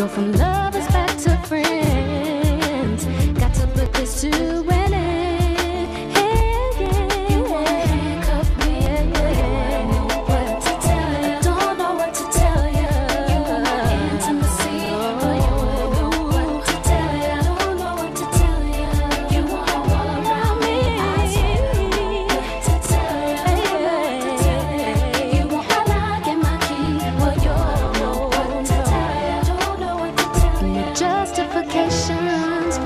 go from love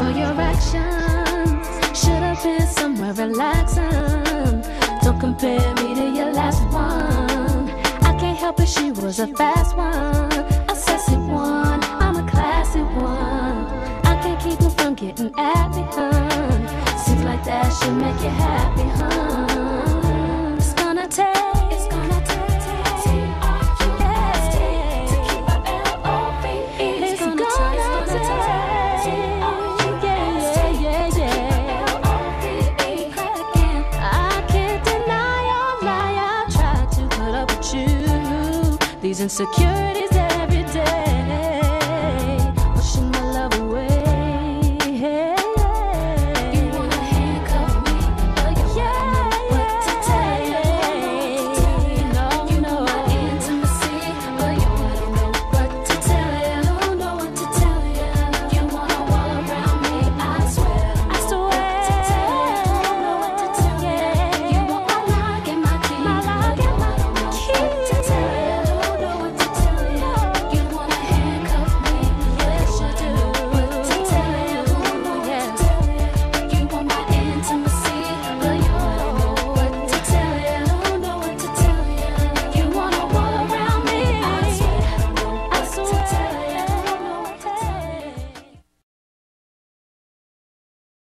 for your actions. Should have been somewhere relaxing. Don't compare me to your last one. I can't help it, she was a fast one, a sassy one. I'm a classy one. I can't keep her from getting at me. Seems like that should make you happy. These insecurities.